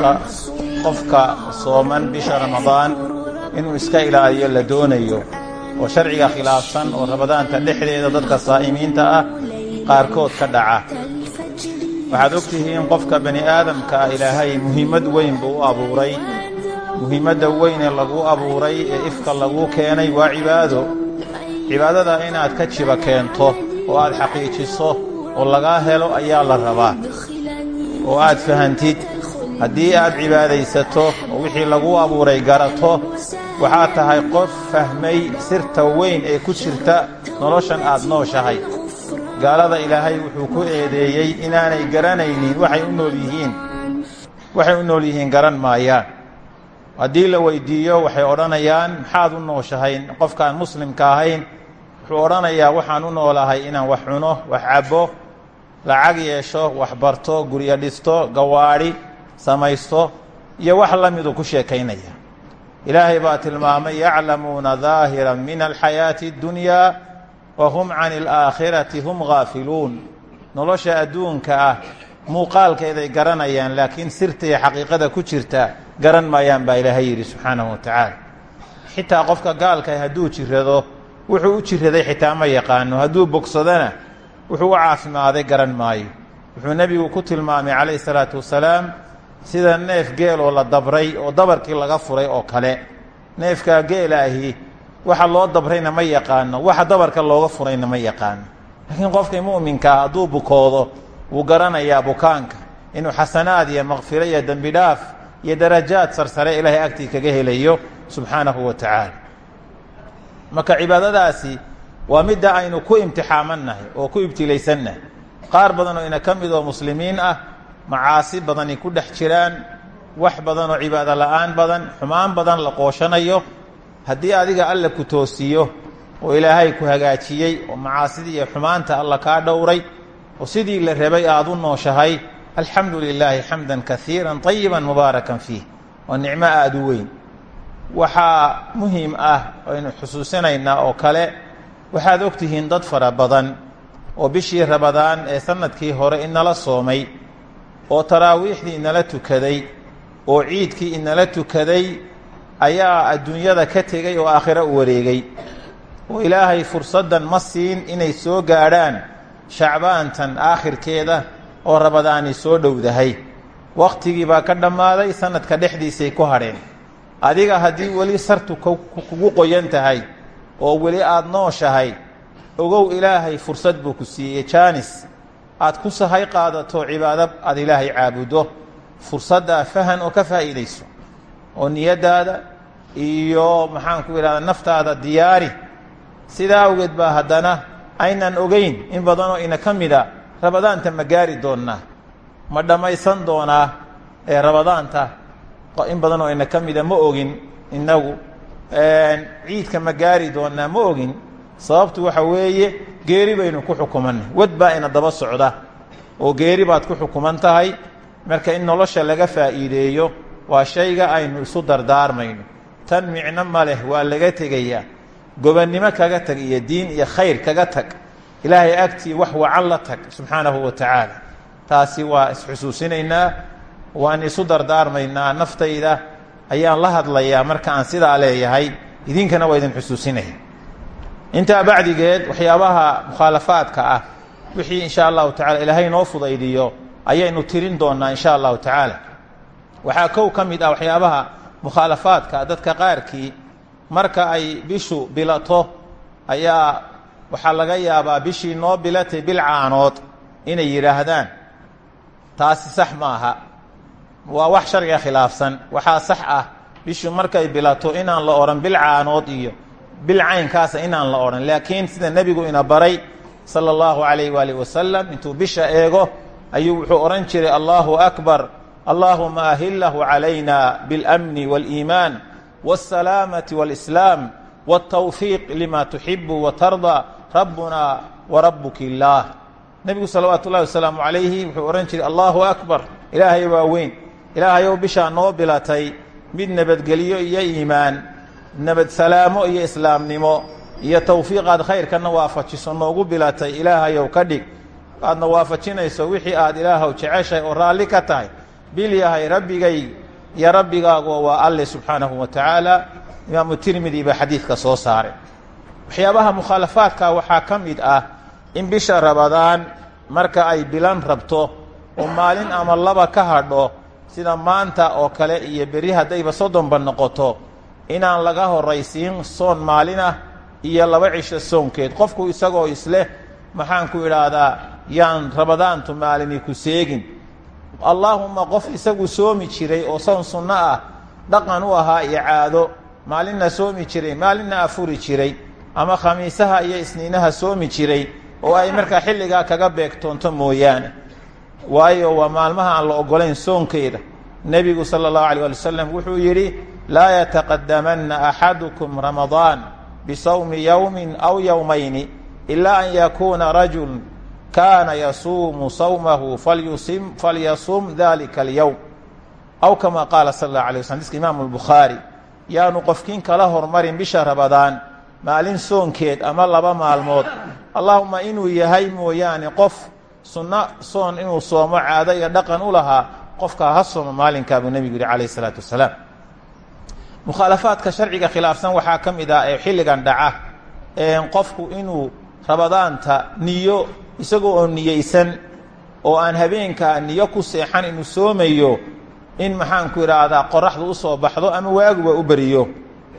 qofka qofka sooman bisha ramadaan inuu iska ilaaliyo la doonayo oo sharciga khilaafsan oo ramadaanta dhexdeeda dadka saa'imiinta ah qaarkood ka dhaca. Waxaad og tihiin qofka bani aadamka ah ilaahay muhiimad weyn buu u abuuray. Muhiimadda weyn ee lagu abuuray ee ifka lagu keenay waa cibaado. Cibaadada inaad ka jiba keento oo aad xaqiijiso oo lagaa helo ayaa la rabaa. Oo aad fahantid haddii aad cibaadaysato oo wixii lagu abuuray garato waxaad tahay qof fahmay sirta weyn ee ku jirta noloshan aad nooshahay. Gaalada ilaahay wuxuu ku eedeeyey inaanay garanaynin waxay u nool yihiin. Waxay u nool yihiin garan maayaan haddii la weyddiiyo waxay odhanayaan maxaad u nooshahay qofkaan muslimka ahayn. Wuxuu odhanayaa waxaan u noolahay inaan wax cuno wax cabbo lacag yeesho wax barto guryo dhisto gawaadhi samaysto iyo wax la miduu ku sheekaynaya. Ilaahay baa tilmaamay yaclamuuna daahiran min alxayaati اddunyaa wa hum can alaakhirati hum gaafiluun. Nolosha adduunka ah muuqaalkeeday garanayaan laakiin sirta iyo xaqiiqada ku jirta garan maayaan baa ilaahay yidhi subxaanahu wa tacaala. Xitaa qofka gaalka hadduu jirrado wuxuu u jiraday xitaa ma yaqaano hadduu bogsadana wuxuu u caafimaaday garan maayo. Wuxuu nebigu ku tilmaamay calayhi salaatu wasalaam sida neef geeloo la dabray oo dabarkii laga furay oo kale. Neefkaa geelaahi waxa loo dabrayna ma yaqaano waxa dabarka looga furayna ma yaqaano. Laakiin qofka mu'minkaa hadduu bukoodo wuu garanayaa bukaanka inuu xasanaad iyo maqfiro iyo dembi dhaaf iyo darajaad sarsare ilaahay agtii kaga helayo subxaanahu wa tacaala. Marka cibaadadaasi waa midda aynu ku imtixaamannahay oo ku ibtilaysannahay. Qaar badan oo ina ka mid oo muslimiin ah macaasi badani ku dhex jiraan wax badan oo cibaado la'aan badan xumaan badan la qooshanayo. Haddii adiga alla ku toosiyo oo ilaahay ku hagaajiyey oo macaasidii iyo xumaanta alla kaa dhowray oo sidii la rabay aada u nooshahay alxamdu lilaahi xamdan kaiira طayiba mubaarakan fiih. Waa nicmo aada u weyn. Waxaa muhiim ah aynu xusuusinaynaa oo kale waxaad og tihiin dad fara badan oo bishii rabadaan ee sannadkii hore inala soomay oo taraawiixdii inala tukaday oo ciidkii inala tukaday ayaa adduunyada ka tegey oo aakhiro u wareegay. Oo ilaahay fursaddan ma siin inay soo gaadhaan shacbaantan aakhirkeeda oo rabadaani soo dhowdahay. Wakhtigii baa ka dhammaaday sanadka dhexdiisay ku hadheen adiga haddii weli sartu kugu qoyan tahay oo weli aada nooshahay ogow ilaahay fursad buu ku siiyey jaanis aad ku sahay qaadato cibaado aad ilaahay caabuddo fursaddaa fahan oo ka faa'iidayso oo niyaddaada iyo maxaan ku idhahdaa naftaada diyaari. Sidaa awgeed baa haddana aynan ogeyn in badanoo ina ka mida rabadaanta ma gaari doonnaa ma dhammaysan doonaa ee rabadaanta in badanoo ina ka ma ogin innagu ciidka ma gaari ma ogin sababtu waxa weeye geeri baynu ku xukumanay wad baa ina daba socda oo geeri baad ku xukuman tahay. Marka in nolosha laga faa'iideeyo waa shayga aynu isu dardaarmayno. Tan micno ma leh waa laga tegayaa. Gobonnimo kaga tag iyo diin iyo khayr kaga tag. Ilaahay agtii wax wacan la tag subxaanahu wa tacaala. Taasi waa isxusuusinaynaa waan isu dardaarmaynaa naftayda. Ayaan la hadlayaa marka aan sidaa leeyahay. Idinkana waa idin xusuusinaya intaa bacdigeed waxyaabaha mukhaalafaadka ah wixii insha allahu tacala ilaahay noo fudaydiyo ayaynu tirin doonnaa insha allahu tacaala. Waxaa kow ka mid ah waxyaabaha mukhaalafaadka dadka qaarkii marka ay bishu bilato ayaa waxaa laga yaabaa bishii noo bilatay bil caanood inay yidhaahdaan. Taasi sax ma waa wax sharciga khilaafsan. Waxaa sax ah bishu markay bilato inaan la odhan bil caanood iyo bil caynkaasa inaan la odhan laakiin sida nebigu ina baray sala allahu calayh waalih wasalam intuu bisha eego ayuu wuxuu odhan jiray allahu akbar allahuma ahillahu calayna biاlamni waاliimaan waاsalaamati waاlislaam wاltawfiiq lima tuxibu watarda rabbuna warabuki illaah nebigu salawaatu ullahi wasalaamu calayhi wuxuu odhan jiray allahu akbar ilaahay waa weyn ilaahayow bishaa noo bilatay mid nabadgelyo iyo iimaan nabad salaamo iyo islaamnimo iyo tawfiiqaad khayrkana waafajiso noogu bilatay ilaahayow ka dhig. Aadna waafajinayso wixii aad ilaahow jeceshahay oo raalli ka tahay. Bil yahay rabbigay iyo rabbigaagu waa alle subxaanahu wa tacaala. Imaamu tirmidi baa xadiidka soo saaray. Waxyaabaha mukhaalafaadka waxaa ka mid ah in bisha rabadaan marka ay bilan rabto oo maalin ama laba ka hadho sida maanta oo kale iyo berri haddayba soddonba noqoto inaan laga horraysiin soon maalin ah iyo laba cisho soonkeed. Qofku isagoo isleh maxaan ku idhaahdaa yaan rabadaantu maalini ku seegin. Allaahumma qof isagu soomi jiray oo soon sunno ah dhaqan u ahaa iyo caado maalinna soomi jiray maalinna afuri jiray ama khamiisaha iyo isniinaha soomi jiray oo ay markaa xilligaa kaga beegtoonto mooyaane. Waayo waa maalmaha aan la oggolayn soonkeeda. Nebigu sala allahu alay ali wasalam wuxuu yidhi laa yataqadamanna axadukum ramadaan bisawmi yowmin aw yowmayni ilaa an yakuuna rajul kaana yasuumu sawmahu falyusim falyasum dalika alyowm aw kama qaala sala allahu alay waslam diska imaamu albukhaari yaanu qofkiin kala hormarin bisha rabadaan maalin soonkeed ama laba maalmood allahuma inuu yahay mooyaane qof sunno soon inuu soomo caado iyo dhaqan u lahaa qofkaa ha soomo maalinkaa buu nebigu yihi calayh mukhaalafaadka sharciga khilaafsan waxaa ka mid ah xilligan dhaca qofku inuu rabadaanta niyo isagoo oo niyeysan oo aan habeenkaa niyo ku seexan inuu soomayo in maxaanku idhaahdaa qoraxdu u soo baxdo ama waaguba u beriyo.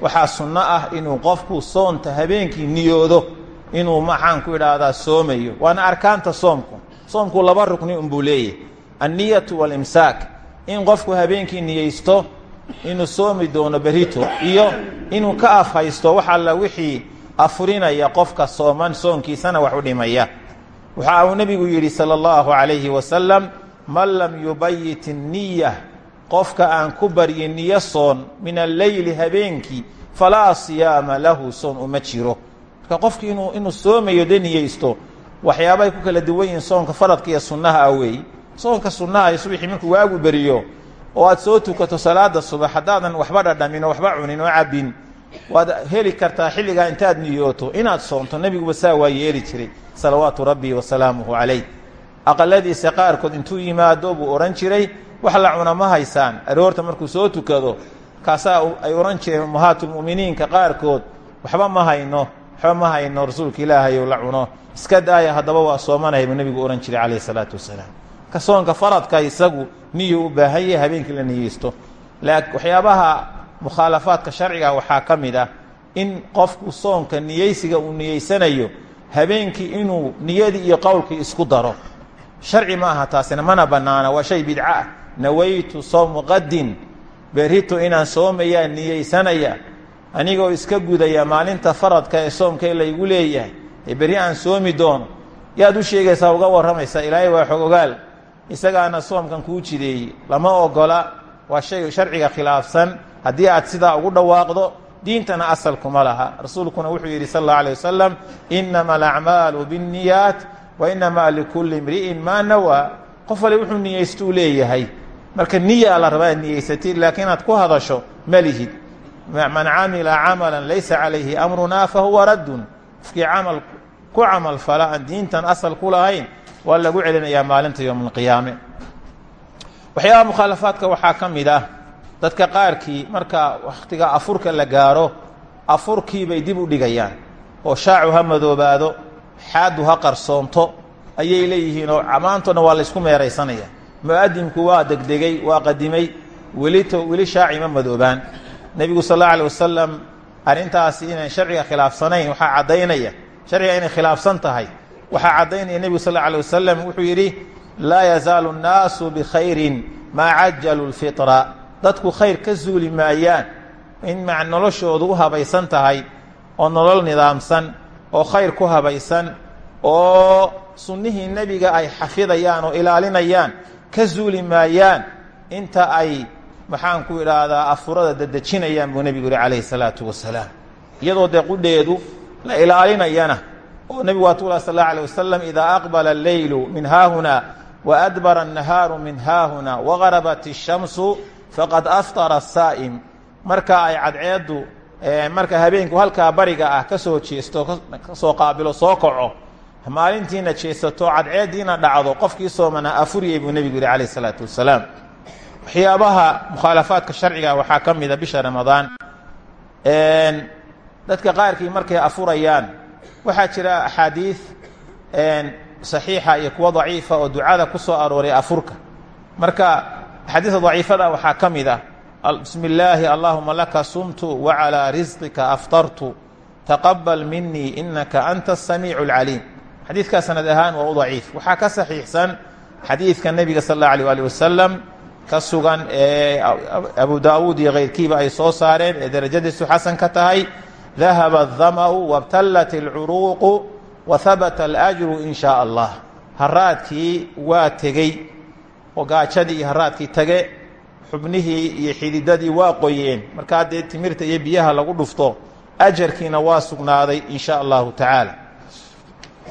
Waxaa sunno ah inuu qofku soonta habeenkii niyoodo inuu maxaanku idhaahdaa soomayo. Waana arkaanta soomku. Soomku laba rukni unbuu leeyahy anniyatu waalimsaak in qofku habeenkii niyeysto inuu soomi doono berito iyo inuu ka afhaysto wax alla wixii afurinaya qofka sooman soonkiisana wax u dhimaya. Waxa uu nebigu yidhi sala allahu calayhi wasalam man lam yubayit inniya qofka aan ku baryin niyo soon min alleyli habeenkii falaa siyaama lahu soon uma jiro. Qofki inuu soomayo de niyeysto waxyaabahay ku kala duwan soonka faradka sunnaha ah soonka sunnaha iyo subaxii waagu beriyo oo aad soo tukato salaada subax haddaadan waxba dhadhamin oo waxba cunin oo cabbin waad heli kartaa xilligaa intaad niyooto inaad soonto nebiguba saa waa yeeli jiray salawaatu rabbi wa salaamuhu calayh. Aqaladiisa qaarkood intuu yimaado buu odhan jiray wax la cuna ma haysaan aroorta markuu soo tukado kaasaa ay odhan jireen ummahaatulmu'miniinka qaarkood waxba ma hayno waxba ma hayno rasuulka ilaahayow la cuno iska daaya haddaba waa soomanaya buu nebigu jiray calayhi salaatu wasalaam ka soonka faradka isagu niyuu u baahan yahay habeenkii la niyeysto. Waxyaabaha mukhaalafaadka sharciga waxaa ka mid ah in qofku soonka niyeysiga uu niyeysanayo habeenkii inuu niyadii iyo qowlkii isku daro. Sharci ma aha taasina mana bannaana waa shay bidca ah. Nawaytu sowmu qadin berito inaan soomayaa niyeysanaya anigoo iska gudaya maalinta faradka ee soomkee laygu leeyahay. Ee berri aan soomi doono yaad u sheegaysaa uga warramaysaa ilaahay waa xog isagaana soomkan kuu jideeyey. Lama ogola waa shay sharciga khilaafsan. Haddii aad sidaa ugu dhawaaqdo diintana asal kuma laha. Rasuulkuna wuxuu yidhi sal allau alay wasalam inama alacmaalu biاnniyaat wa inamaa likulli imri'in maa nawaa qof wale wuxuu niyeystuu leeyahay. Marka niyaa la rabaa ad niyeysatid laakiin inaad ku hadasho ma lihid. Man camila camalan laysa calayhi amrunaa fahuwa raddun. Qofkii camal ku camal fala aan diintan asal ku lahayn waa lagu celinayaa maalinta yowma alqiyaame. Waxyaabaha mukhaalafaadka waxaa ka mid ah dadka qaarkii marka wakhtiga afurka la gaaro afurkii bay dib u dhigayaan. Oo shaacu ha madoobaado ha qarsoonto ayay leeyihiin oo maantona waa laysku meeraysanaya. Mu'adimku waa degdegay waa qadimay welito weli shaaci ma madoobaan. Nebigu sal alla alay wasalam arrintaasi sharciga khilaafsanayn waxaa caddaynaya sharciga inay khilaafsan tahay waxaa caddaynaya nebigu sal alla alay wasalam wuxuu yidhi laa yazaalu nnaasu bikhayrin maa cajalu lfitra. Dadku khayr ka suuli maayaan in noloshoodu u habaysan tahay oo nolol nidaamsan oo khayr ku habaysan oo sunnihii nebiga ay xafidayaan oo ilaalinayaan ka suuli maayaan inta ay maxaan ku idhaahdaa afurada dadejinayaan buu nebigu yihi calayhi salaatu wasalaam. Iyadoo dee qudheedu la ilaalinayana oo nebigu waa tuula sal allahu alay wasalam idaa aqbala alleylu min haahuna wa adbara annahaaru min haahuna wagarabat ishamsu faqad aftara asaa'im marka ay cadceeddu marka habeenku halkaa bariga ah ka soo jeesto ka soo qaabilo soo kaco maalintiina jeesato cadceeddiina dhacdo qofkii soomanaa afuriyey buu nebigu yihi calayh isalaatu wasalaam waxyaabaha mukhaalafaadka sharciga waxaa ka mida bisha ramadaan. Dadka qaarkii markay afurayaan waxaa jira axaadiid saxiixa iyo kuwa daciifa oo ducada ku soo arooray afurka. Marka axaadiista daciifada waxaa ka mid ah laka sumtu wacalaa risqika aftartu taqabal minii inaka anta asamiicu alcaliim xadiidkaa sanad ahaan waa u waxaa ka saxiixsan xadiidka nebiga sal alla alيh ali wasalam ka ee abu daawuud iyo kayrkiiba ay soo saareen ee derajadiisu xasan ka tahay dahaba adama'u wabtallat alcuruuqu wa habata alajru in shaa allah haraadkii waa tegey oo gaajadii iyo haraadkii tage xubnihii iyo xididadii waa qoyeen markaa dee timirta iyo biyaha lagu dhufto ajarkiina waa sugnaaday in shaa allahu tacaala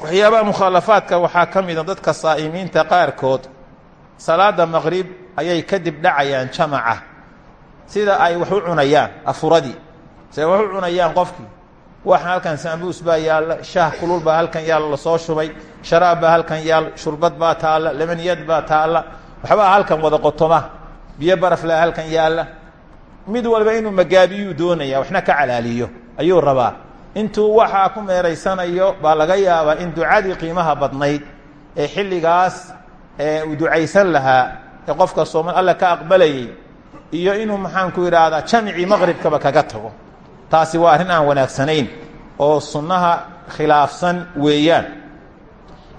waxyaabaha mukhaalafaadka waxaa ka mida dadka saa'imiinta qaarkood salaada maqrib ayay kadib dhacayaan jamaca sida ay wax u cunayaan afuradii siday wax cunayaan qofkii. Waxan halkan sambuus baa yaalla shaah kulul baa halkan yaalla la soo shubay sharaab baa halkan yaal shurbad baa taalla lebaniyad baa taalla. Waxbaa halkan wada qotoma biyo baraflaa halkan yaalla. Mid walba inuu magaabiyuu doonaya waxna ka calaaliyo. Ayuu rabaa. Intuu waxaa ku meeraysanayo baa laga yaabaa in ducadii qiimaha badnayd ee xilligaas uu ducaysan lahaa ee qofka sooman alle ka aqbalayay iyo inuu maxaanku idhaahdaa jamicii maqribkaba kaga tago taasi waa arrin aan wanaagsanayn oo sunnaha khilaafsan weeyaan.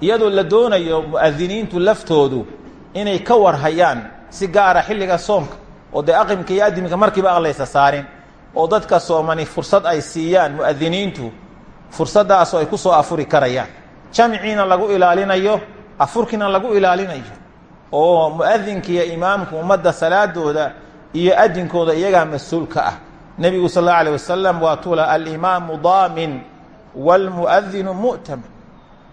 Iyadoo la doonayo mu'adiniintu laftoodu inay ka warhayaan si gaara xilliga soomka oo dee aqimka iyo adimka markiiba aqlaysa saarin oo dadka soomani fursad ay siiyaan mu'adiniintu fursaddaasoo ay ku soo afuri karayaan. Jamiciina lagu ilaalinayo afurkiina lagu ilaalinayo oo mu'adinka iyo imaamku ummadda salaadooda iyo adinkooda iyagaa mas'uulka ah nebigu sal allau alيh wasalam waa tula alimaamu daamin wاlmu'adinu mu'tamin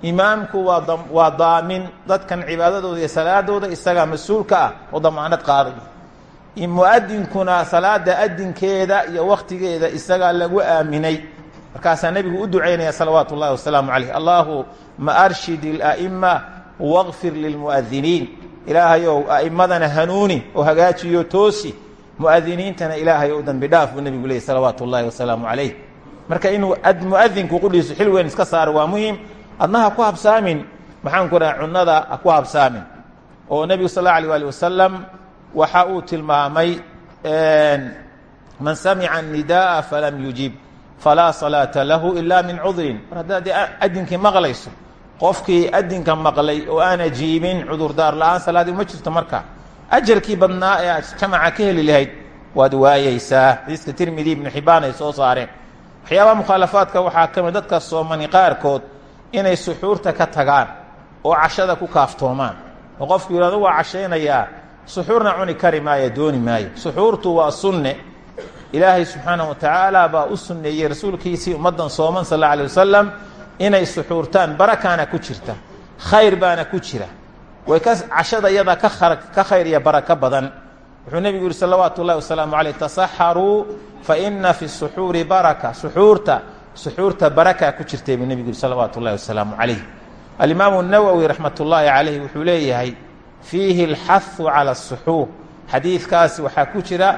imaamku waa waa daamin dadkan cibaadadooda iyo salaadooda isagaa mas-uulka ah oo damaanad qaadaya muadinkuna salaada adinkeeda iyo waktigeeda isagaa lagu aaminay markaasaa nebigu u ducaynaya salawaatu اllahi wasalaamu calayh allahuma arshid اla'ima wاغfir lilmu'adiniin ilaahayow a'immadana hanuuni oo hagaajiyo toosi muadiniintana ilaahay u dambi dhaaf buu nebigu leeyay salawaatu ullaahi wasalaamu calayh. Marka inuu muadinku qudhiisu xil weyn iska saaro waa muhiim adna ku habsaamin maxaan ku dhahay cunnada ku habsaamin. Oo nebigu sal allahu alay waali waxa uu tilmaamay man samica nidaaa falam yujib falaa salaata lahu ilaa min cudrin. Mar haddaad maqlayso qofkii adinka maqlay oo aan ajiibin cudurdaar la'aan salaadii jirto marka ajarkii badnaa ee jamaca ka heli lahayd waad waayeysaa xadiiska tirmidi ibnu xibaan ay soo saareen. Waxyaabaha mukhaalafaadka waxaa ka mid dadka soomani qaarkood inay suxuurta ka tagaan oo cashada ku kaaftoomaan. Oo qofku yidhahdo waa cashaynayaa. Suxuurna cuni kari maayo dooni maayo. Suxuurtu waa sunne. Ilaahay subxaanahu wa tacaala baa u sunneeyey rasuulkiisii ummaddan sooman sal alla alay wasalam inay suxuurtaan barakaana ku jirta khayr baana ku jira way cashada iyada ka khayr iyo barako badan. Wuxuu nebigu yihi salawaatu ullahi wasalaamu caleyh tasaxaruu fa ina fi suxuuri baraka. Suxuurta suxuurta barakaa ku jirtay buu nebigu yihi salawaatu ullahi wasalaamu calayh alimaamu nawowi raxmat ullaahi caleyh wuxuu leeyahay fiihi alxahu cala asuxuur xadiidkaasi waxaa ku jira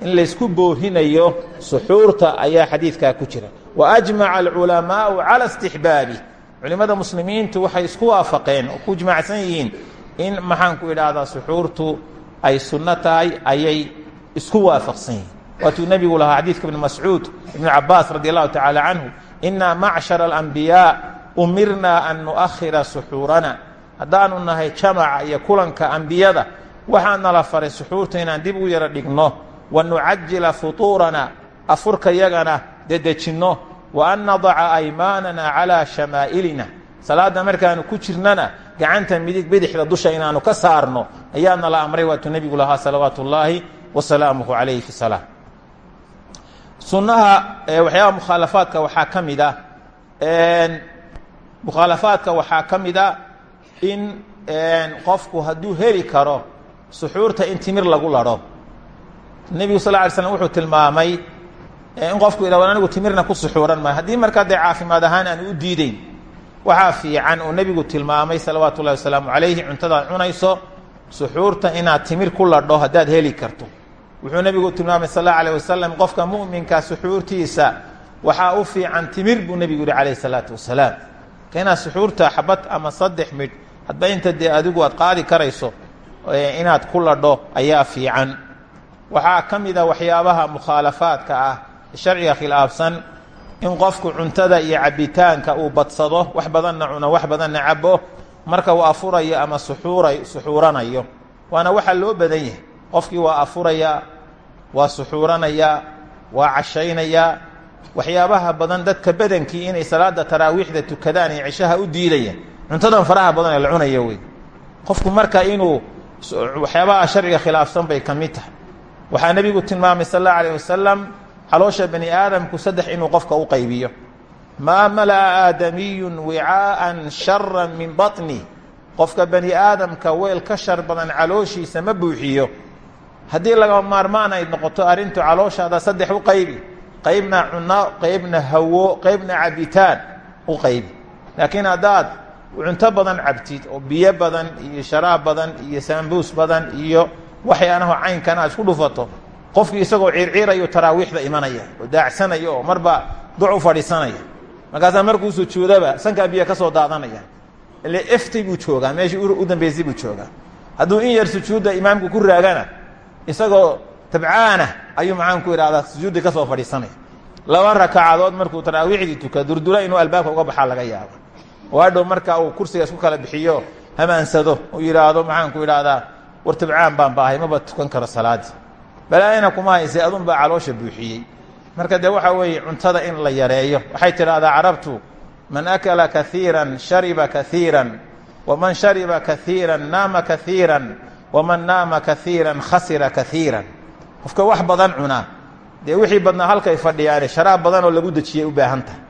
in laysku boorinayo suxuurta ayaa xadiidkaa ku jira. Wa ajmaca alculamaau cala istixbaabi. Culimmada muslimiintu waxay isku waafaqeen oo ku jimacsan yihiin in maxaanku idhaahdaa suxuurtu ay sunno tahay ayay isku waafaqsan yihiin. Waatuu nebigu lahaa xadiidka ibni mascuud ibnu cabaas radi tacaala canhu inaa macshara alambiyaa umirnaa an nu'akhira suxuurana. Haddaanu nahay jamaca iyo kulanka ambiyada waxaa nala faray suxuurta inaan dib u yaro dhigno wa nucajila futuurana afurka yagana dedejinno wa an nadaca aymaanana calaa shamaa'ilina. Salaadda markaanu ku jirnana gacanta midig bidixda dusha inaanu ka saarno ayaa nala amray waatuu nebigu lahaa salawaatu ullaahi wasalaamuhu calayhi fi salaa sunnaha waxyaabaha mukhaalafaadka waxaa ka mid ah mukhaalafaadka waxaa ka mid a in qofku hadduu heli karo suxuurta in timir lagu ladho nebigu sal ly slm wuxuu tilmaamay in qofku yidhah anigu timirna ku suxuuran maayo haddii markaa dee caafimaad ahaan aan u diideyn waxaa fiican oo nebigu tilmaamay salawaatu wasalaamu calayhi cuntadaad cunayso suxuurta inaad timir ku ladho haddaad heli karto. Wuxuu nebigu tilmaamay sal alayh wasalam qofka mu'minka suxuurtiisa waxaa u fiican timir buu nebigu yihi calayh salaatu wasalaam. Inaad suxuurta xabad ama saddex midh hadba inta dee adigu aad qaadi karayso inaad ku ladho ayaa fiican. Waxaa ka mid a waxyaabaha mukhaalafaadka ah sharciga khilaafsan in qofku cuntada iyo cabbitaanka uu badsado wax badanna cuno wax badanna cabo marka uu afurayo ama suxuuray suxuuranayo. Waana waxaa loo badan yahay. Qofkii waa afurayaa waa suxuuranayaa waa cashaynayaa waxyaabaha badan dadka badankii inay salaada taraawiixda tukadaan ee cishaha u diidaya cuntadan faraha badan ee la cunayo wey. Qofku marka inuu waxyaabaha sharciga khilaafsan bay ka mid tahay. Waxaa nebigu tilmaamay sal allau alayh wasalam caloosha bani aadamku saddex inuu qofka u qaybiyo. Maa mala'a aadamiyun wicaa'an shara min baطni qofka bani aadamka weel ka shar badan calooshiisa ma buuxiyo. Haddii laga maarmaan ay noqoto arrintu calooshaada saddex u qaybi qaybna cuno qaybna hawo qaybna cabitaan u qaybi. Laakiin haddaad cunto badan cabtid oo biyo badan iyo sharaab badan iyo saambuus badan iyo waxyaanaho caynkan aad isku dhufato qofkii isagoo ciirciirayo taraawiixda imanaya oo daacsanaya oo marba duc u fadhiisanaya. Markaasaa markuu sujuudaba sankaa biyo ka soo daadanaya. Ile eftay buu joogaa meeshii u dambaysay buu joogaa. Hadduu in yar sujuudda imaamku ku raagana isagoo tabcaana ayuu maxaan ku idhahdaa sujuuddii ka soo fadhiisanaya. Laba rakacadood markuu taraawiixdii tuka durdura inuu albaabka uga baxaa laga yaabo oo hadhow marka uu kursiga isku kala bixiyo hamaansado uu yidhaahdo maxaan ku idhaahdaa war tabcaan baan baahay maba tukan karo salaadii balaayana kuma haysay adun baa caloosha buuxiyey. Marka dee waxaa weeye cuntada in la yareeyo. Waxay tidhahdaa carabtu man akala kaiiran shariba kaiiran waman shariba kaiiran naama kaiiran waman naama kaiiran khasira kaiiran qofka wax badan cunaa dee wixii badnaa halkay fadhiyaane sharaab badan oo lagu dejiyay u baahan tahay.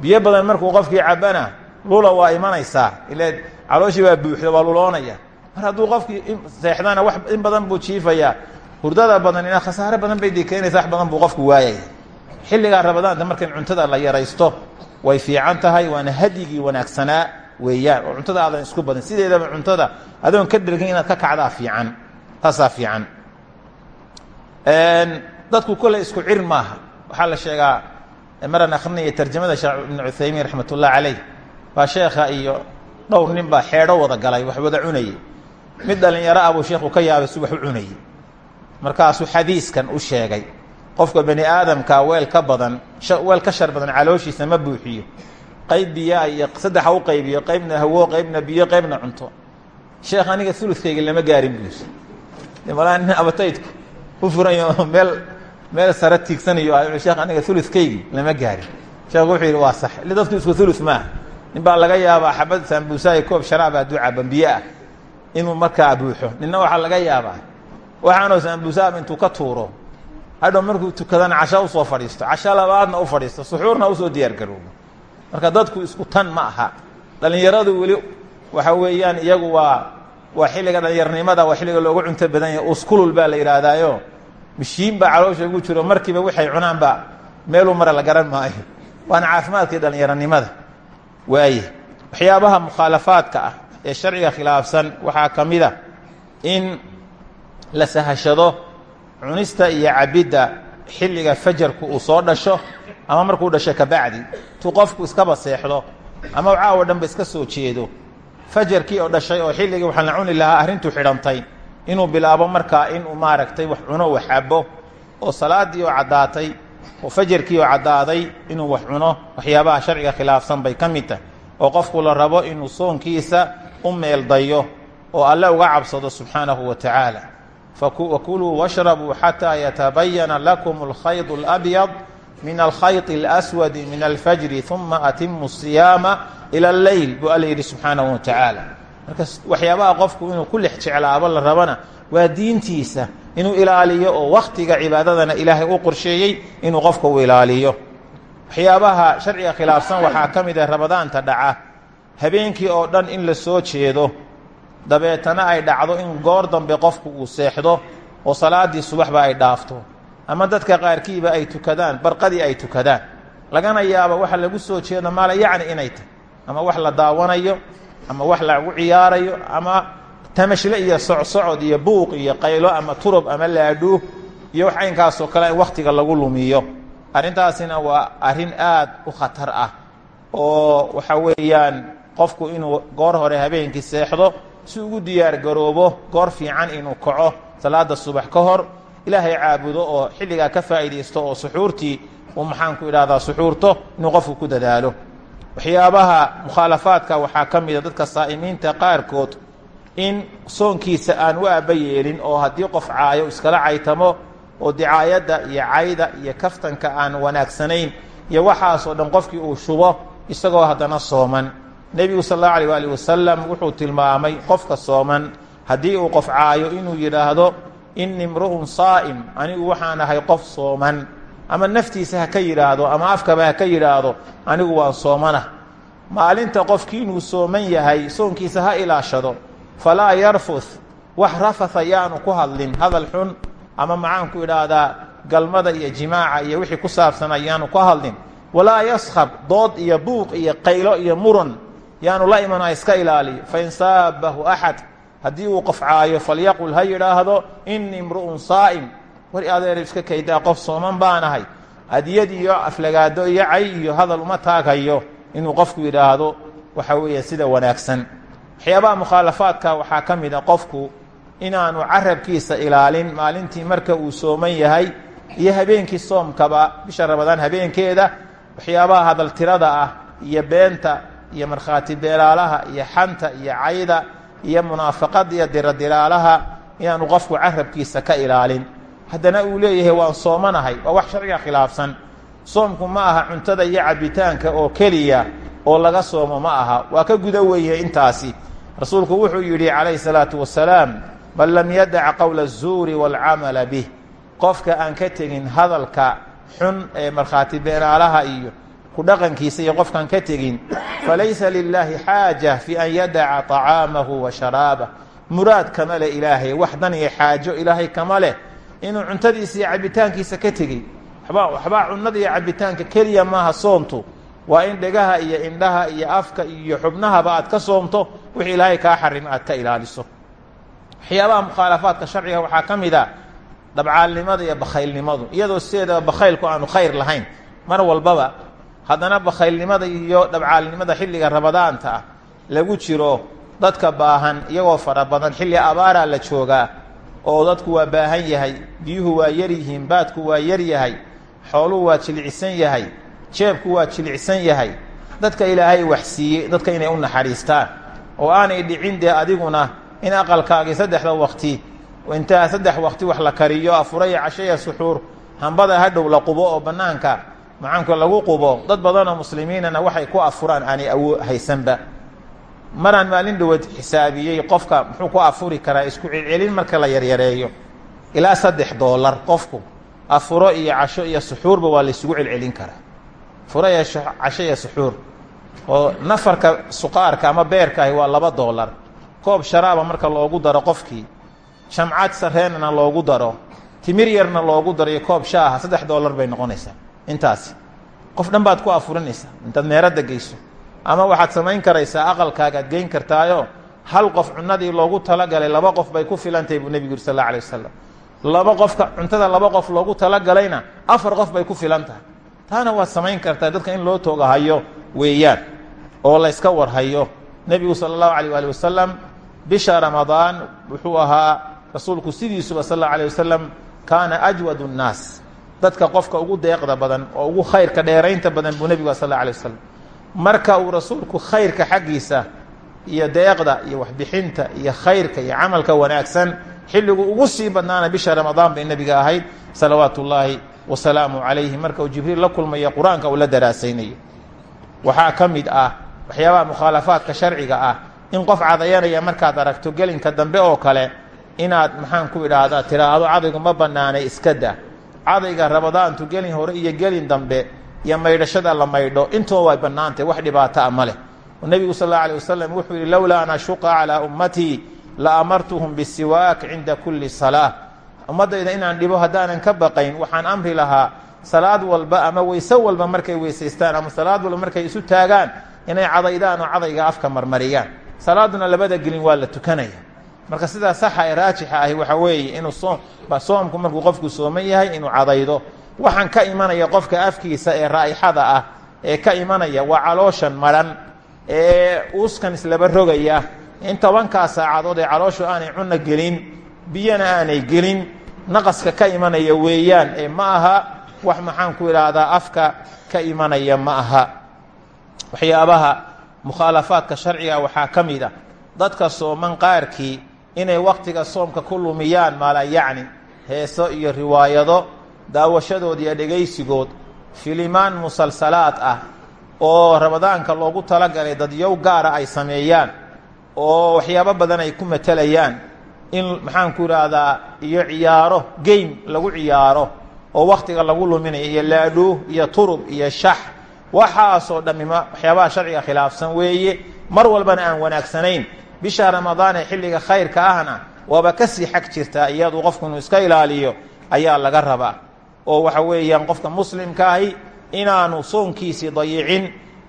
Biyo badan markuu qofkii cabana lula waa imanaysaa. Ile calooshii waa buuxda waa luloonaya mar hadduu qofkii seexdana wax in badan buu jiifayaa hurdada badan ina khasaare badan bay dee keenaysa wax badan buu qofku waayaya xilligaa rabadaanta marka in cuntada la yaraysto way fiican tahay waana hadyigii wanaagsanaa weeyaan. Oo cuntada aadan isku badin. Sideedaba cuntada adoon ka dhergin inaad ka kacdaa fiican. Taasaa fiican. Dadku kolley isku cir maaha. Waxaa la sheegaa maran akrinaya tarjamada sheekh ibnu cuthaymiin raxmat ullahi caleyh baa sheekha iyo dhowr nin baa xeedho wada galay wax wada cunayey mid dhalinyaro ah buu sheekhu ka yaabay si wax u cunayey markaasuu xadiiskan u sheegay. Qofka bani aadamka weel ka badan weel ka shar badan calooshiisa ma buuxiyo. Qayb biyaa iyo u qaybiyo qaybna hawo qaybna biyo qaybna cunto. Sheekh aniga ulukayga lama gaarin malaa nin abataydku u furayo meel meel sare tiigsanayo sheekh aniga ulukaygi lama gaarin. Sheekhu wuxuu waa sax. Ile dadku isku ulus maaha. Nin baa laga yaabaa xabad saambuusa iyo koob sharaaba hadduu caban biyo ah. Inuu markaa buuxo. Ninna waxaa laga yaabaa waxaanoo saambuusaaba intuu ka tuuro. Hadhow markuu tukadana casha u soo fadhiisto casho labaadna u fadhiisto suxuurna u soo diyaar garoobo marka dadku isku tan ma aha. Dhallinyaradu weli waxa weeyaan iyagu waa waa xilliga dhallinyarnimada waa xilliga loogu cunto badan yahay. Uskulul baa la yidhaahdaayo mishiin baa caloosha ugu jiro. Markiiba waxay cunaanba meeluu mara la garan maayo. Waana caafimaadkii dhallinyaronimada waaye waxyaabaha mukhaalafaadka ah ee sharciga khilaafsan waxaa ka a in la sahashado cunista iyo cabidda xilliga fajarku uu soo dhasho ama markuu dhasho kabacdi tuu qofku iskaba seexdo ama caawa dhanba iska soo jeedo. Fajarkii oo dhashay oo xilligii waxaan la cuni lahaa arrintuu xidhantay inuu bilaabo markaa inuu maaragtay wax cuno wax oo salaaddii oo caddaatay oo fajarkii oo caddaaday inuu wax cuno waxyaabaha sharciga khilaafsan bay ka mid oo qofku la rabo inuu soonkiisa u meeldayo oo alle uga cabsado subxaanahu wa tacaala wakuluu washrabuu xataa yatabayana lakum alkhayd اlabyad min alkhayط اlأswadi min alfajri uma atimu الsiyaama ilى اleyl buu alla yidhi subxaanahu wa tacaala marka waxyaabaha qofku inuu ku lex jeclaabo la rabana waa diintiisa inuu ilaaliyo oo wakhtiga cibaadadana ilaahay u qorsheeyey inuu qofka u ilaaliyo waxyaabaha sharciga khilaafsan waxaa ka mid ah rabadaanta dhaca habeenkii oo dhan in la soo jeedo dabeetana ay dhacdo in goor dambe qofku uu seexdo oo salaaddii subaxba ay dhaafto. Ama dadka qaarkiiba ay tukadaan barqadii ay tukadaan. Lagana yaabo waxa lagu soo jeedo maala yacni inay tahy ama wax la daawanayo ama wax lagu ciyaarayo ama tamashle iyo socsocod iyo buuq iyo qaylo ama turub ama laadhuuh iyo wax aynkaasoo kale in wakhtiga lagu lumiyo. Arrintaasina waa arrin aad u khatar ah oo waxa weeyaan qofku inuu goor hore habeenkii seexdo si ugu diyaar garoobo goor fiican inuu kaco. Salaada subax ka hor ilaahay caabudo oo xilligaa ka faa'iidaysto oo suxuurtii uu maxaanku idhahdaa suxuurto inuu qofku ku dadaalo. Waxyaabaha mukhaalafaadka waxaa ka mida dadka saa'imiinta qaarkood in soonkiisa aan u aabba yeelin oo haddii qof caayo iskala caytamo oo dicaayadda iyo cayda iyo kaftanka aan wanaagsanayn iyo waxaasoo dhan qofkii uu shubo isagoo haddana sooman nebigu sal allahu alayh waali wasalam wuxuu tilmaamay qofka sooman haddii uu qof caayo inuu yidhaahdo inni imru'un saa'im anigu waxaan ahay qof sooman. Ama naftiisa ha ka yidhaahdo ama afkaba ha ka yidhaahdo anigu waan soomana. Maalinta qofkii sooman yahay soonkiisa ha ilaashado. Falaa yarfud wax rafatha yaanu ku hadlin hadal xun. Ama maxaanku idhaahdaa galmada iyo jimaaca iyo wixii ku saabsan ayaanu ku hadlin. Walaa yaskhab dood iyo buuq iyo qaylo iyo muran yaanu la imana iska ilaaliyo fain saabahu axad haddii uu qof caayo falyaqul ha yidhaahdo innii imru'un saa'im. War adeer iska kaydaa qof sooman baanahay adiyad iyo aflagaado iyo cay iyo hadal uma taagayo inuu qofku yidhaahdo waxa weeye sida wanaagsan. Waxyaabaha mukhaalafaadka waxaa ka a qofku inaanu carabkiisa ilaalin maalintii marka uu sooman yahay iyo habeenkii soomkaba bisha ramadaan habeenkeeda waxyaabaha hadaltirada ah iyo beenta iyo markhaati beelaalaha iyo xanta iyo cayda iyo munaafaqada iyo diradiraalaha inaanu qofku carabkiisa ka ilaalin. Haddana uu leeyahay waan soomanahay waa wax sharciga khilaafsan. Soomku ma aha cuntada iyo cabitaanka oo keliya oo laga soomo ma aha. Waa ka guda weeye intaasi. Rasuulku wuxuu yidhi calayhi salaatu wasalaam man lam yadac qowla azuuri waalcamala bih. Qofka aan ka tegin hadalka xun ee markhaati beenaalaha iyo ku dhaqankiisa iyo qofkaan ka tegin falaysa lilaahi xaaja fi an yadaca طacaamahu wa sharaabah muraad kama leh ilaahay. Wax dan iyo xaajo ilaahay kama leh. Inuu cuntadiisa iyo cabitaankiisa ka tegey waxbaa cunnada iyo cabitaanka keliya maaha soontu waa in dhegaha iyo indhaha iyo afka iyo xubnahaba aad ka soomto wix ilaahay kaa xarima aad ka ilaaliso. Waxyaabaha mukhaalafaadka sharciga waxaa ka mid a dhabcaalnimada iyo bakhaylnimadu. Iyadoo sideedaba bakhaylku aanu khayr lahayn mar walbaba haddana bakhaylnimada iyo dhabcaalnimada xilliga ramadaanta ah lagu jiro dadka baahan iyagoo fara badan xilli abaaraa la joogaa oo dadku waa baahan yahay biyuhu waa yar yihiin baadku waa yar yahay xooluhu waa jilicsan yahay jeebku waa jilicsan yahay dadka ilaahay wax siiyey dadka inay u naxariistaan oo aanay dhicin dee adiguna in aqalkaagii saddexda wakti intaa saddex wakti wax la kariyo afuraya cashaya suxuur hambada hadhow la qubo oo bannaanka macaanka lagu qubo dad badanoo muslimiinana waxay ku afuraan aanay haysanba. Maraan maalin dhowad xisaabiyey qofka muxuu ku afuri karaa isku celcelin marka la yaryareeyo. Ilaa saddex doolar qofku. Afuro iyo casho iyo suxuurba waa laysugu celcelin karaa. Furo iyo casho iyo suxuur. Oo nafarka suqaarka ama beerka ahi waa laba doolar koob sharaaba marka loogu daro qofkii. Shamcad sareenna loogu daro. Timir yarna loogu daro iyo koob shaaha saddex doolar bay noqonaysaa intaasi. Qof dhan baad ku afurinaysaa intaad meeradda geyso ama waxaad samayn karaysaa aqalkaagaad geyn kartaayo hal qof cunadii loogu talagalay laba qof bay ku filantahay buu nebigu yuri sal alla alay laba qofka cuntada laba qof loogu talagalayna afar qof bay ku filan taana waad samayn kartaa dadka in loo toogahayo weeyaan oo layska warhayo. Nebigu sala allahu waali wasalam bisha ramadaan wuxuu ahaa rasuulku sidiisuba sal alay wasalam kaana ajwadu nnaas dadka qofka ugu deeqda badan oo ugu khayrka dheeraynta badan buu nebigu sal alla alay wasalam marka uu rasuulku khayrka xaggiisa iyo deeqda iyo waxbixinta iyo khayrka iyo camalka wanaagsan xilligu ugu sii badnaana bisha ramadaan bay nebiga ahayd salawaatu ullaahi wasalaamu calayhi marka uu jibriil la kulmayo qur'aanka uu la daraasaynayo waxaa ka mid ah waxyaabaha mukhaalafaadka sharciga ah in qof cadayanaya markaad aragto gelinka dambe oo kale inaad maxaan ku idhaahdaa tiraahdo cadaygu ma bannaanay iska dah cadayga ramadaantu gelin hore iyo gelin dambe iyo maydhashada la maydho intoo way bannaantay wax dhibaato a ma leh. Nebigu sal alla alay wasalam wuxuu yihi lowlaa an ashuqa calaa ummatii la amartuhum bisiwaak cinda kulli salaa ummaddayda inaan dhibo haddaanan ka baqayn waxaan amri lahaa salaad walba ama weyse walba markay weysaystaan ama salaad walba markay isu taagaan inay cadaydaan oo cadayga afka marmariyaan. Salaaduna labada gelin waa la tukanaya marka sidaa saxa ee raajixa ahi waxa weeye inuu soom soomku markuu qofku sooman yahay inuu cadaydo. Waxaan ka imanaya qofka afkiisa ee raa'ixada ah ee ka imanaya waa calooshan maran ee uuskan islaba rogaya. In tobankaa saacadood ee calooshu aanay cunno gelin biyana aanay gelin naqaska ka imanaya weeyaan ee ma aha wax maxaan ku idhaahdaa afka ka imanaya ma aha. Waxyaabaha mukhaalafaadka sharciga waxaa ka mid a dadka sooman qaarkii inay wakhtiga soomka ku lumiyaan maala yacni heeso iyo riwaayado daawashadood iyo dhegaysigood filimaan musalsalaad ah oo ramadaanka loogu talagalay dadyow gaara ay sameeyaan oo waxyaabo badan ay ku matelayaan in maxaan ku idhaahdaa iyo ciyaaro game lagu ciyaaro oo wakhtiga lagu luminayo iyo laadhuuh iyo turub iyo shax waxaasoo dhammima waxyaabaha sharciga khilaafsan weeye mar walbana aan wanaagsanayn bisha ramadaan ee xilliga khayrka ahna waaba ka sii xag jirtaa iyadu qofku inuu iska ilaaliyo ayaa laga rabaa. Oo waxa weeyaan qofka muslimka ahi inaanu soonkiisii dayicin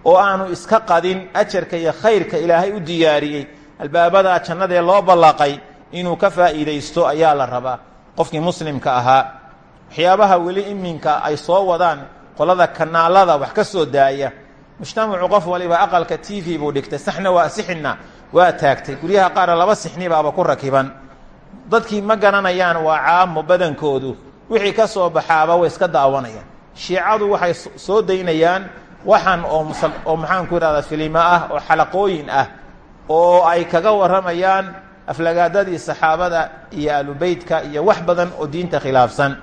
oo aanu iska qadin ajarka iyo khayrka ilaahay u diyaariyey. Albaabadaa jannadee loo ballaqay inuu ka faa'iidaysto ayaa la rabaa. Qofkii muslimka ahaa waxyaabaha weli iminka ay soo wadaan qolada kanaalada wax ka soo daaya mujtamacu qof waliba aqalka t v buu dhigtay saxna waa sixina waa taagtay guryaha qaara laba sixni baaba ku rakiban dadkii ma garanayaan waa caamo badankoodu wixii ka soo baxaaba way iska daawanayaan shiicadu waxay soo daynayaan waxan oo oo maxaan ku idhahdaa filimo ah oo xalaqooyin ah oo ay kaga warramayaan aflagaadadii saxaabada iyo alubeytka iyo wax badan oo diinta khilaafsan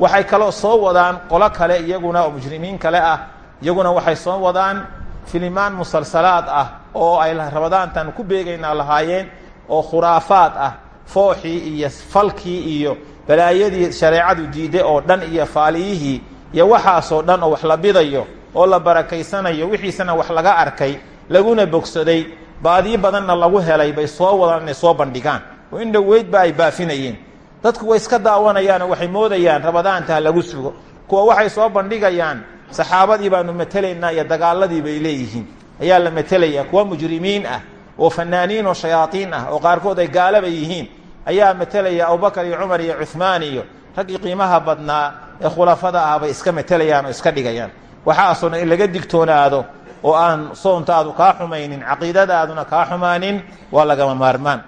waxay kaloo soo wadaan qolo kale iyaguna oo mujrimiin kale ah iyaguna waxay soo wadaan filimaan musalsalaad ah oo ay ramadaantan ku beegaynaa lahaayeen oo khuraafaad ah fooxii iyo falkii iyo balaayadii shareecadu diiday oo dhan iyo faaliyihii iyo waxaasoo dhan oo wax la bidayo oo la barakaysanayo wixiisana wax laga arkay laguna bogsaday baadiyo badanna lagu helay bay soo wadaan inay soo bandhigaan. Oo in dhoweydba ay baafinayeen. Dadku way iska daawanayaanoo waxay moodayaan ramadaanta ha lagu sugo. Kuwa waxay soo bandhigayaan saxaabadii baanu matelaynaa iyo dagaaladii bay leeyihiin. Ayaa la matelayaa kuwa mujrimiin ah oo fanaaniin oo shayaaطiin ah oo qaarkood ay gaalaba yihiin. Ayaa matelaya abubakar iyo cumar iyo cuhmaan iyo raggii qiimaha badnaa ee khulafada ah bay iska matelayaan oo iska dhigayaan. Waxaasoo dhan in laga digtoonaado oo aan soontaadu kaa xumaynin caqiidadaaduna kaa xumaanin waa lagama maarmaan.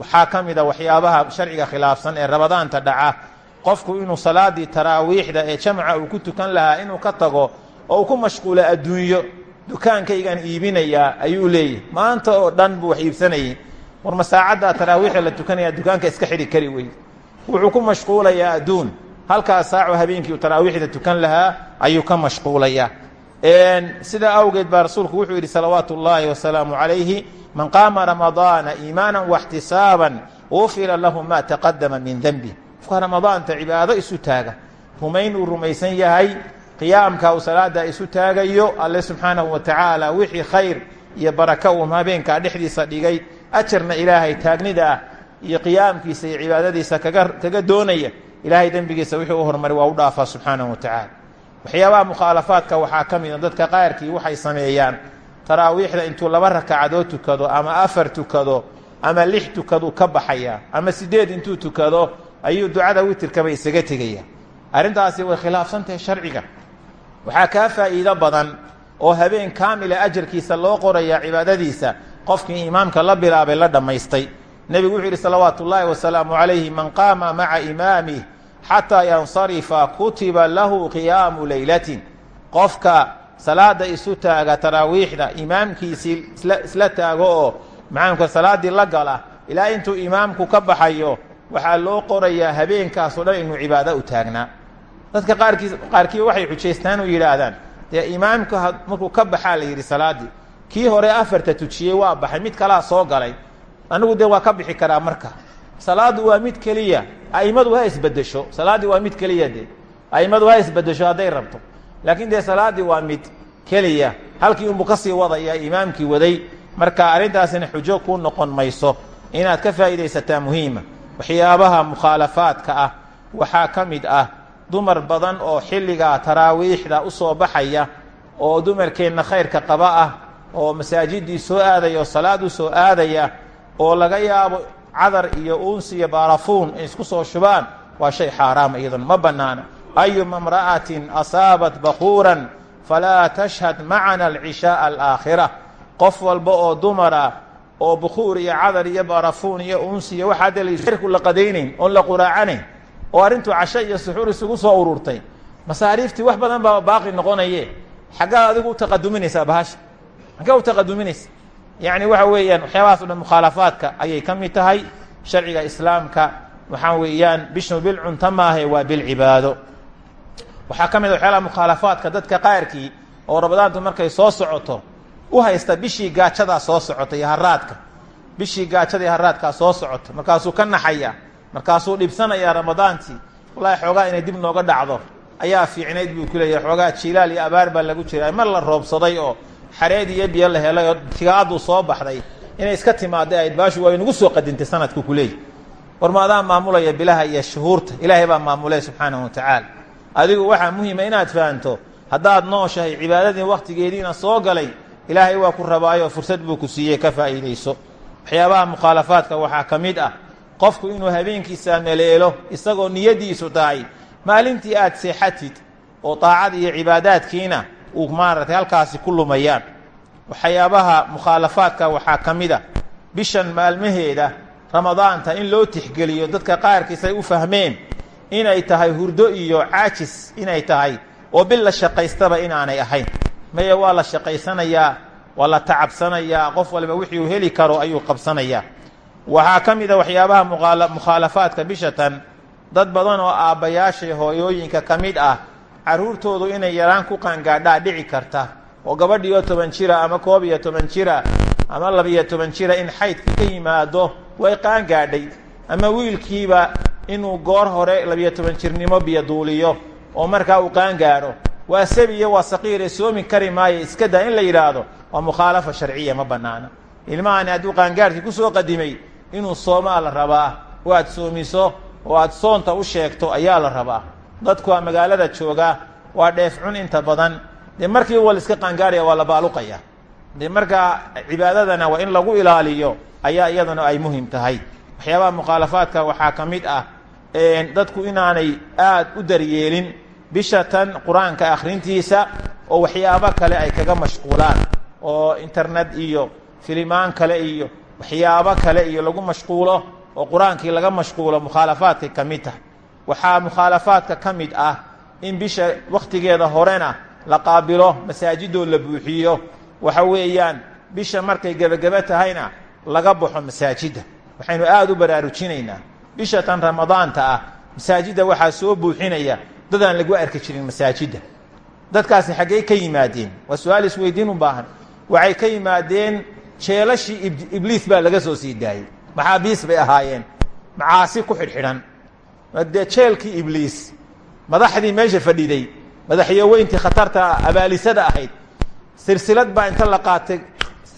Waxaa ka mid a waxyaabaha sharciga khilaafsan ee ramadaanta dhaca qofku inuu salaadii taraawiixda ee jamca uu ku tukan lahaa inuu ka tago oo uu ku mashquulo adduunyo dukaankaygaan iibinayaa ayuu leeyahy maanta oo dhan buu wax iibsanayay war ma saacaddaa taraawiixda la tukanaya dukaanka iska xidhi kari wey. Wuxuu ku mashquulayaa adduun. Halkaas saaco habeenkii uu taraawiixda tukan lahaa ayuu ka mashquulayaa sidaa awgeed baa rasuulku wuxuu yidhi salawaatu ullaahi wasalaamu calayhi man qaama ramadaana iimaana waxtisaaban ufira lahu ma taqadama min denbi qofka ramadaanta cibaado isu taaga. Rumayn uu rumaysan yahay qiyaamka uu salaada isu taagayo alle subxaanahu wa tacaala wixii khayr iyo baraka uu habeenkaa dhexdiisa dhigay ajarna ilaahay taagnida ah iyo qiyaamkiisa iyo cibaadadiisa kaga kaga doonaya ilaahay dembigiisa wixii u hormari waa u dhaafaa subxaanahu wa tacaala. Waxyaabaha mukhaalafaadka waxaa ka mida dadka qaarkii waxay sameeyaan taraawiixda intuu laba rakacadood tukado ama afar tukado ama lix tukaduu ka baxaya ama sideed intuu tukado ayuu ducada witirkaba isaga tegaya arrintaasi way khilaafsantahay sharciga. Waxaa kaa faa'iido badan oo habeen kaamila ajarkiisa loo qoraya cibaadadiisa qofkii imaamka la bilaabay la dhammaystay. Nebigu wuxuu yidhi salawaatu ullaahi wasalaamu calayhi man qaama maca imaamih xataa yansarifa kutiba lahu qiyaamu leylatin qofka salaada isu taaga taraawiixda imaamkiisii isla taago oo salaaddii la gala ilaa intuu imaamku ka baxayo waxaa loo qorayaa habeenkaasoo dhan inuu cibaado u taagnaa dadka qaarkiis qaarkii waxay xujaystaan oo yidhaahdaan dee imaamka markuu ka baxaa la yidhi salaaddii kii hore afarta tujiyey waa baxay mid kalaa soo galay. Anigu dee waa ka bixi karaa marka. Salaaddu waa mid keliya. A'immadu ha isbedesho. Salaaddii waa mid keliya dee. A'immadu ha isbedesho hadday rabto. Laakiin dee salaaddii waa mid keliya. Halkii unbuu ka sii wadaya imaamkii waday. Marka arrintaasina xujo kuu noqon mayso. Inaad ka faa'iidaysataa muhiima waxyaabaha mukhaalafaadka ah waxaa ka mid ah dumar badan oo xilligaa taraawiixda u soo baxaya oo dumarkeenna khayrka qaba ah oo masaajiddii soo aadaya oo salaad u soo aadaya oo laga yaabo cadar iyo uunsi iyo baarafuun ay isku soo shubaan waa shay xaaraama iyaduna ma bannaana. Ayuma imra'atin asaabat bakuuran falaa tashhad macana alcishaaa alaakhira qof walba oo dumara oo bukuur iyo cadar iyo baarafuun iyo uunsi iyo waxaa dee la qadaynayn oon la quraacanayn oo arrintuu casho iyo suxuur isugu soo ururtay masaariiftii wax badan baa baaqi noqonaye xaggaad adigu u taqaduminaysaa bahasha. Xaggee u taqaduminaysa yacni waxa weeyaan waxyaabahaas o dhan mukhaalafaadka ayay ka mid tahay sharciga islaamka. Waxaa weeyaan bishnu bil cunto maahe waa bil cibaado. Waxaa ka mid a waxyaalaha mukhaalafaadka dadka qaarkii oo rabadaantu markay soo socoto u haysta bishii gaajadaa soo socota iyo haraadka bishii gaajada iyo soo socota markaasuu ka naxaya. Markaasuu dhibsanayaa ramadaantii. Wallaahi xoogaa inay dib nooga dhacdo. Ayaa fiicnayd buu ku leeyahay. Xoogaa jiilaal iyo abaar baa lagu jiraa mar la roobsaday oo xareed iyo biyo la helay oo tigaaduu soo baxday. Inay iska timaada ayd baashu waa inagu soo qadintay sanadku kuleeyahy war maadaa maamulaya bilaha iyo shuhuurta? Ilaahay baa maamulay subxaanahu watacaala adigu waxaa muhima inaad fahanto haddaad nooshahay cibaadadii wakhtigeediina soo galay ilaahay waa ku rabaayo fursad buu ku siiyey ka faa'iidayso. Waxyaabaha mukhaalafaadka waxaa ka mid ah qofku inuu habeenkiisa meleelo isagoo niyadiisu tahay maalintii aad seexatid oo daacad iyo cibaadaadkiina uu maaragtay halkaasi ku lumayaan. Waxyaabaha mukhaalafaadka waxaa ka mid a bishan maalmaheeda ramadaanta in loo tixgeliyo dadka qaarkiis ay u fahmeen inay tahay hurdo iyo caajis inay tahay oo bil la shaqaystaba inaanay ahayn maya waa la shaqaysanayaa waa la tacabsanayaa qof walba wixii uu heli karo ayuu qabsanayaa. Waxaa ka mid a waxyaabaha mukhaalafaadka bishatan dad badan oo aabbayaasha hooyooyinka ka mid ah carruurtoodu inay yaraan ku qaangaadhaa dhici karta. Oo gabadhiioo toban jira ama koob iyo toban jira ama labiyo toban jira in xaydkii ka yimaado way qaangaadhay ama wiilkiiba inuu goor hore labiyo toban jirnimo biyoduuliyo oo markaa uu qaangaadho waa sabiyo waa saqiire soomi kari maayo iska daa in la yidhaahdo waa mukhaalafa sharciya ma bannaana ilmahani hadduu qaangaadhkii ku soo qadimay inuu soomaa la rabaa. Oo aad soomiso oo aad soonta u sheegto ayaa la rabaa. Dadku waa magaalada jooga waa dheef cun inta badan. Dee markii wal iska qaangaaraya waa la baaluqaya. Dee markaa cibaadadana waa in lagu ilaaliyo ayaa iyaduna ay muhiim tahay. Waxyaabaha mukhaalafaadka waxaa ka mid ah dadku inaanay aad u daryeelin bisha tan qur'aanka akhrintiisa oo waxyaabo kale ay kaga mashquulaan oo internet iyo filimaan kale iyo waxyaabo kale iyo lagu mashquulo oo qur'aankii laga mashquulo mukhaalafaadkay ka mid tahay waxaa mukhaalafaadka ka mid ah in bisha wakhtigeeda horena la qaabilo masaajidoo la buuxiyo. Waxa weeyaan bisha markay gebagebe tahayna laga baxo masaajidda. Waxaynu aada u baraarujinaynaa. Bisha tan ramadaanta ah masaajidda waxaa soo buuxinaya dadaan lagu arki jirin masaajidda. Dadkaasi xaggey ka yimaadeen. Waa su'aal isweydiin u baahan. Waxay ka yimaadeen jeelashii ibliis baa laga soo sii daayey. Maxaabiis bay ahaayeen. Macaasi ku xidhxidhan. Dee jeelkii ibliis madaxdii meesha fadhiday madaxyoweyntii khatarta abaalisada ahayd silsilad baa inta la qaatay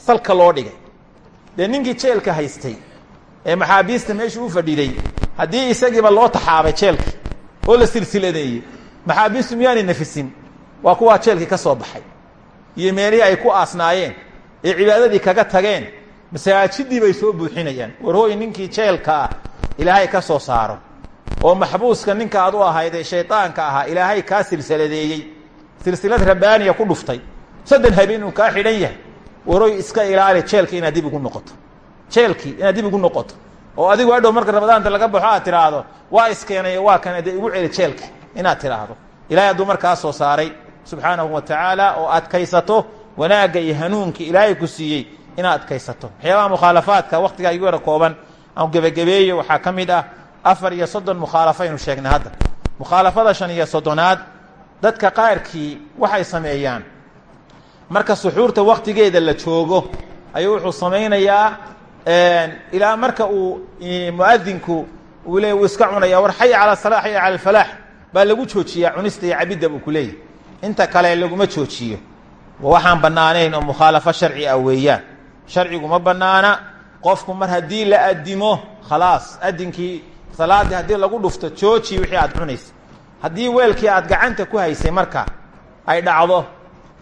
salka loo dhigay. Dee ninkii jeelka haystay ee maxaabiista meesha u fadhiday haddii isagiiba loo taxaabay jeelkii oo la silsiladeeyey. Maxaabiistu miyaanay nafisin? Waa kuwaa jeelkii ka soo baxay. Iyo meelihii ay ku aasnaayeen. Ee cibaadadii kaga tageen. Masaajidii bay soo buuxinayaan. Warhooy ninkii jeelka ah ilaahay ka soo saaro. Oo maxbuuska ninka ad u ahayd ee shaydaanka ahaa ilaahay kaa silsiladeeyey. Silsilad rabbaaniya ku dhuftay. Saddex habeen uu kaa xidhan yahay. Warooy iska ilaali jeelkii inaad dib ugu noqoto. Jeelkii inaad dib ugu noqoto oo adigu adhow marka ramadaanta laga baxo aad tidhaahdo waa iskeenay waa kana dee igu celi jeelka inaad tidhaahdo ilahay hadduu markaa soo saaray subxaanahu wa tacaala oo adkaysato wanaagga iyo hanuunkii ilaahay ku siiyey inaad adkaysato waxyaabaha mukhaalafaadka waktigaa igu yara kooban aan gebagabeeyo waxaa ka mid ah afar iyo soddon mukhaalafaynu sheegnay hadda. Mukhaalafada shan iyo soddonaad dadka qaarkii waxay sameeyaan. Marka suxuurta waktigeeda la joogo ayuu wuxuu samaynayaa ilaa marka uu muadinku uu iska cunaya war xaya cala salaa xaya cala alfalaax baa lagu joojiyaa cunista iyo cabidda buu ku inta kale laguma joojiyo. Waxaan bannaanayn oo mukhaalafo sharci ah weeyaan. Sharcigu ma bannaana qofku mar haddii la addimo khalaas addinkii salaaddii haddii lagu dhufto jooji wixii aad cunaysa haddii weelkii aad gacanta ku haysay marka ay dhacdo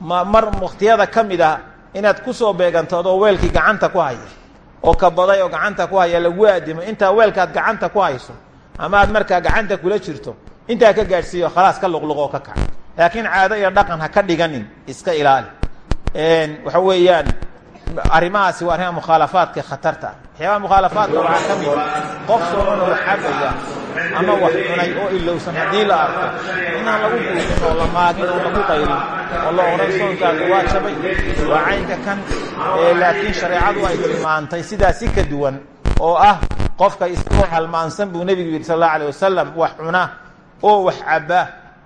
ma mar wakhtiyada ka ah inaad ku soo beeganto weelkii gacanta ku haya oo kabaday oo gacanta ku haya lagu aadimo. Intaa weelkaad gacanta ku hayso ama aad markaa gacanta kula jirto intaa ka gaadhsiiyo khalaas ka luqluqoo ka kac laakiin caado iyo dhaqan ha ka dhiganin iska ilaali. Waxa weeyaan arrimahaasi waa arrimaha mukhaalafaadka khatarta ah. Waxyaabaha mukhaalafaadka waxaa ka mid qof sooman oo xabaya ama wax cunay oo ilowsan haddii la arko. Inaan lagu buuxin oo la maagin oo lagu qaylin oo la odhan soonkaaga waa jabay. Waa caynka kan laakiin shareecadu ay tilmaantay sidaa si ka duwan oo ah qofka isagoo halmaansan buu nebigu yidhi sal allau alay wasalam wax cuna oo wax cabba.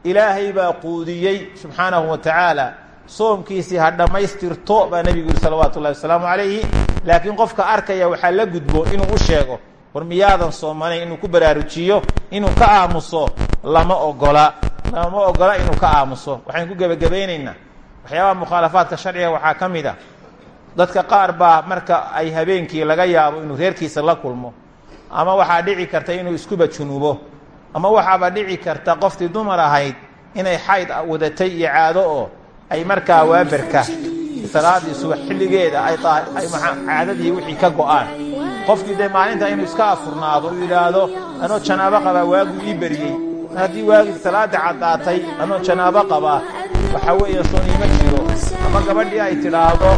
Ilaahay baa quudiyey subxaanahu wa tacaala soomkiisii ha dhammaystirto baa nebigu yihi salawaatu ullahi wasalaamu calayhi laakiin qofka arkaya waxaa la gudbo inuu u sheego war miyaadan soomanayn inuu ku baraarujiyo inuu ka aamuso lama ogola. Lama ogola inuu ka aamuso. Waxaynu ku gebagabaynaynaa waxyaabaha mukhaalafaadka sharciga waxaa ka mid a. Dadka qaar baa marka ay habeenkii laga yaabo inuu reerkiisa la kulmo. Ama waxaa dhici karta inuu iskuba junubo. Ama waxaaba dhici karta qoftii dumar ahayd inay xayd wadatay iyo caado oo ay markaa waaberka salaadii subax xilligeeda ay caadadii wixii ka go'aan qofkii dee maalinta inuu iska afurnaado uu yidhaahdo anoo janaabo qabaa waagu ii beriyey haddii waagii salaada caddaatay anoo janaabo qabaa. Waxaa weeye soon iima jiro. Ama gabadhii ay tidhaahdo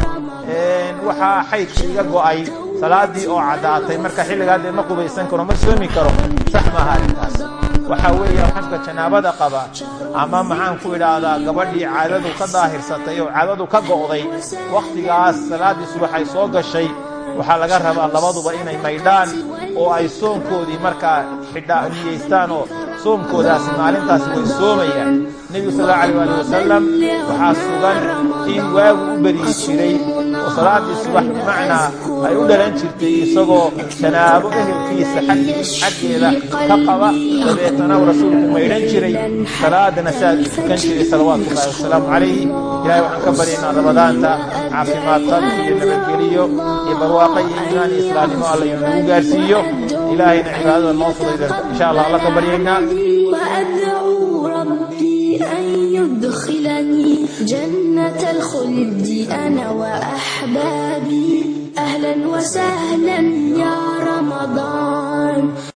waxaa xaydka iga go'ay salaadii oo caddaatay marka xilligaa dee ma qubaysan karo ma soomi karo. Sax maaha arrintaas. Waxaa weeye qofka janaabada qaba ama maxaan ku idhaahdaa gabadhii caadadu ka daahirsatay oo caadadu ka go'day wakhtigaas salaaddii subax ay soo gashay waxaa laga rabaa labaduba inay maydhaan oo ay soonkoodii markaa xidha niyeystaan oo soomkoodaasi maalintaasi way soomayaan. Nebigu sal allau alay ali wasalam waxaa sugan in waagu u beriyi jiray oo salaaddii subax bimacnaa ay u dhalan jirtay isagoo janaabo ehelkiisa xaggeeda ka qaba. Dabeetana rasuulku maydhan jiray. Salaadana saad u tukan jiray salawaatu ullahi wasalaamu calayhi ilahay waxaan ka baryaynaa ramadaanta caafimaad qabki iyo nabadgeliyo iyo barwaaqo iyo iimaan iyo islaamnimo alla inagu gaarsiiyo ilaahayna cibaadada noo fudayda insha allah alla ka baryaynaa. يدخلني جنة الخلد. أنا وأحبابي أهلا وسهلا يا رمضان.